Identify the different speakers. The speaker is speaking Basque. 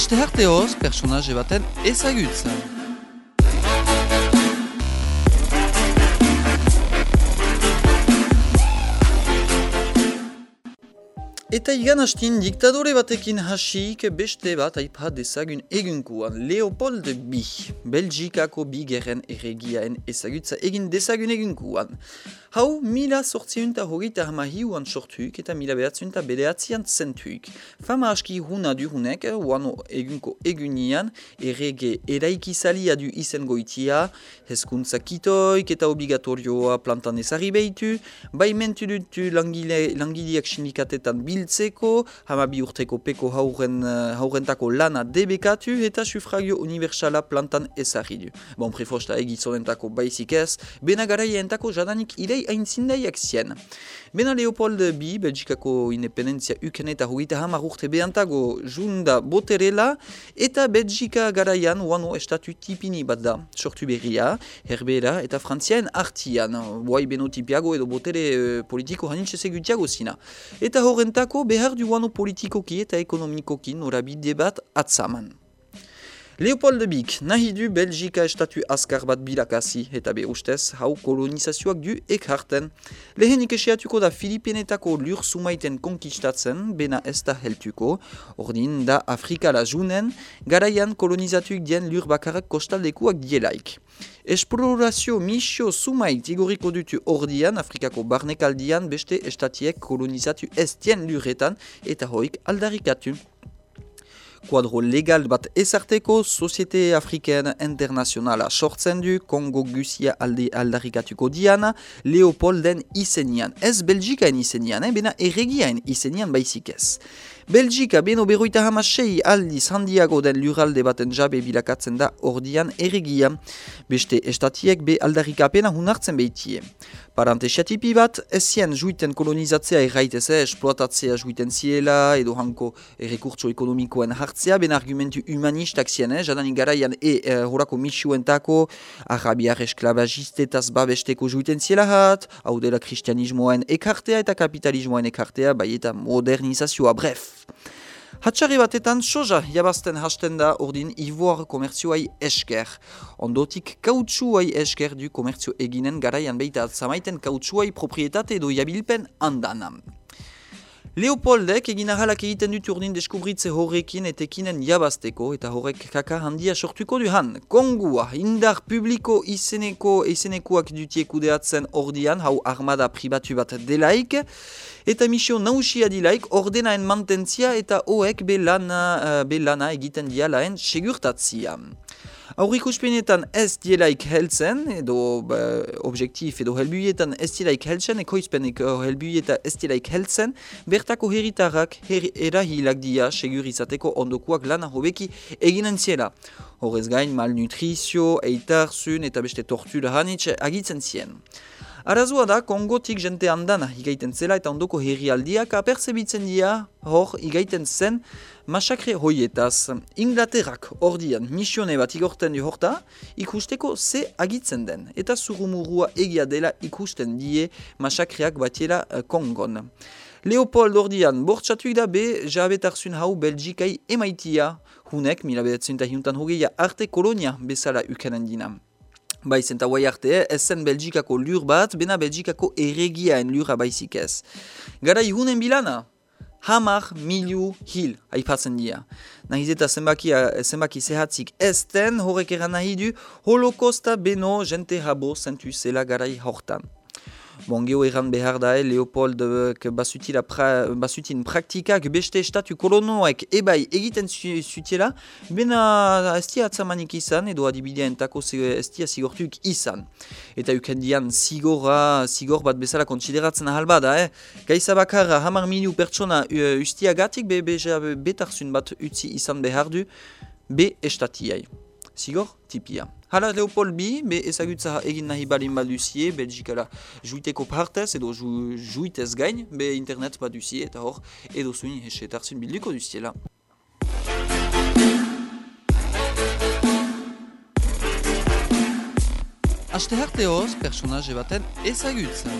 Speaker 1: Aste harteoz, personaje baten ezagutza. Eta igan hastin diktadore batekin hasik beste bat aipa dezagun egunkuan Leopold B. Belgikako bi gerren erregiaen ezagutza egin dezagun egunkuan. Hau mila sortziunta hogeita hamahiuan sortuik eta mila behatziunta bedeatzian zentuik. Fama aski huna duhunek, wano egunko egunian, errege eraikizalia du izen goitia, hezkuntza kitoik eta obligatorioa plantan ezari behitu, baimentu dutu langile, langileak sindikatetan biltzeko, hamabi urteko peko hauren, haurentako lana debekatu eta sufragio universala plantan ezari du. Bon, prefosta egizonentako baizik ez, bena garaientako jadanik ire hain zindaiak zien. Bena Leopold B, Belgikako independentzia uken eta hogeita hamar urte behantago junda boterela eta Belgika garaian uano estatu tipini bat da, sortu berria, herbera eta frantziaen artian, boai benotipiago edo botere uh, politiko hanitxe segutiago zina. Eta horrentako behar du uano politikoki eta ekonomikoki norabide bat atzaman. Leopold Bik, nahi du Belgika estatu askar bat bilakasi eta be ustez hau kolonizazioak du ekharten. Lehenik esiatuko da Filipinetako lur sumaiten konkistatzen, bena ez da heltuko, ordin da Afrikala junen, garaian kolonizatuik dien lur bakarrak kostaldekuak dielaik. Esplorazio misio sumait igoriko dutu ordian, Afrikako barnekaldian beste estatiek kolonizatu ez dien lurretan eta hoik aldarikatu kuadro legal bat ezarteko Societe Afriken Internazionala sortzen du Kongo Gusia alde aldarikatuko diana Leopolden izenian. Ez Belgikaen izenian, eh? bena erregiaen izenian baizik ez. Belgika beno beroita hamasei aldiz handiago den luralde baten jabe bilakatzen da ordian erregia. Beste estatiek be aldarikapena hunartzen behitie. Parante xatipi bat, ez zien juiten kolonizatzea erraitez, eh, esploatatzea juiten ziela, edo hanko errekurtso ekonomikoen hartzea, ben argumentu humanistak zien, eh, jadanik garaian e eh, horako misuentako, arabiar esklabazistetaz babesteko juiten ziela hat, hau dela kristianismoen ekartea eta kapitalismoen ekartea, bai eta modernizazioa, bref. Hatsari batetan soja jabazten hasten da ordin ivoar komertzioai esker. Ondotik kautsuai esker du komertzio eginen garaian beita atzamaiten kautsuai proprietate edo jabilpen andanam. Leopoldek egin ahalak egiten dut urdin deskubritze horrekin etekinen jabazteko eta horrek kaka handia sortuko du han. Kongua, indar publiko izeneko izenekoak dutie kudeatzen ordian, hau armada pribatu bat delaik, eta misio nausia dilaik ordenaen mantentzia eta hoek belana, uh, belana egiten dialaen segurtatzia. Aurrikuspenetan ez dielaik heltzen, edo ba, objektif edo helbuietan ez dielaik heltzen, ekoizpeneko helbuieta ez dielaik heltzen, bertako herritarrak her erahilak dia segurizateko ondokuak lana hobeki eginen ziela. Horrez gain malnutrizio, eitarzun eta beste tortura hanitxe agitzen zien. Arazua da, Kongotik jente andana igaiten zela eta ondoko herri aldiak aperzebitzen dira hor igaiten zen masakre hoietaz. Inglaterrak ordian misione bat igorten du horta ikusteko ze agitzen den eta zurumurua egia dela ikusten die masakreak batiela uh, Kongon. Leopold ordian bortxatuik da be jabetarzun hau Belgikai emaitia hunek mila behatzen hogeia arte kolonia bezala ukanen dinam. Bai, zenta guai arte, ez zen Belgikako lur bat, bena Belgikako erregiaen lura baizik ez. Gara ihunen bilana, hamar miliu hil aipatzen dira. Nahiz eta zenbaki, zenbaki zehatzik ez horrek eran nahi du, holokosta beno jente habo zentu zela garai hortan. Bon, geho behar da, eh, Leopold uh, pra, basutin praktikak beste estatu kolonoek ebai egiten zutiela, bena estia atzamanik izan, edo adibidea entako estia zigortuk izan. Eta ukendian zigora, zigor bat bezala kontsideratzen ahal bada, eh? Gaiza bakarra, hamar miliu pertsona uh, ustiagatik, be, be, be, betarzun bat utzi izan behar du, be estatiai. Zigor, tipia. Hala Leopold B, be ezagutza egin nahi balin baduzie, Belgikala juiteko partez edo ju, juitez gain, be internet baduzie eta hor edo zuen hesetarzun bilduko duziela. Aste harteoz, personaje baten ezagutza.